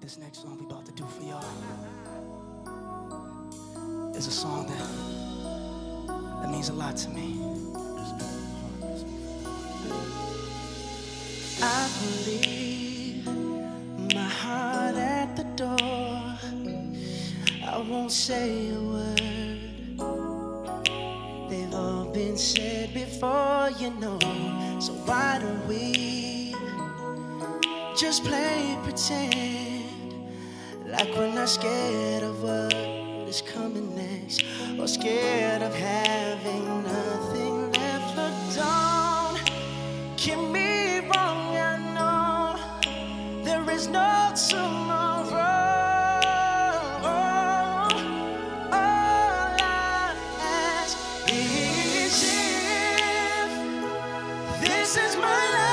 This next song we about to do for y'all is a song that that means a lot to me. I believe my heart at the door. I won't say a word. They've all been said before, you know. So why don't we just play pretend? Like we're not scared of what is coming next, or scared of having nothing left. Look, don't get me wrong, I know there is no tomorrow. All I ask is if this is my last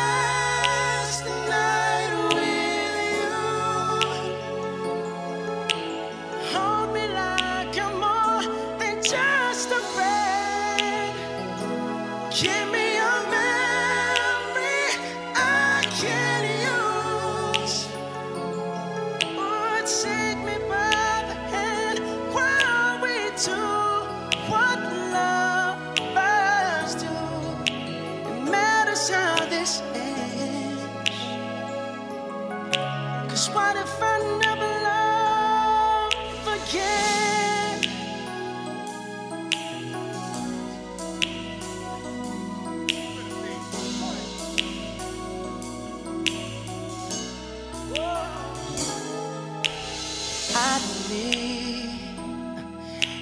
I believe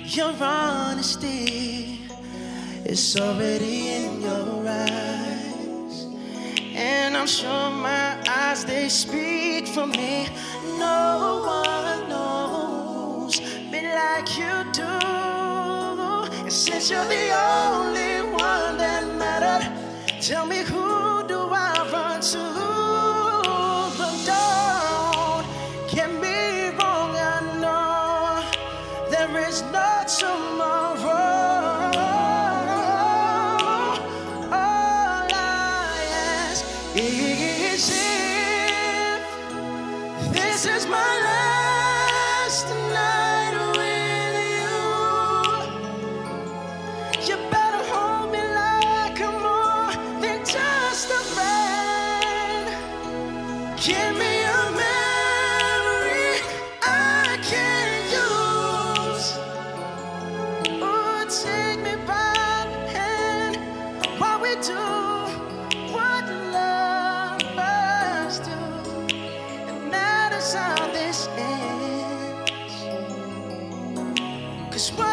your honesty is already in your eyes. And I'm sure my eyes, they speak for me. No one knows me like you do. And since you're the only one that mattered, tell me who do I run to? But don't get me wrong, I know there is no tomorrow. All I ask is this is my last night with you. You better hold me like more than just a friend. Give me wish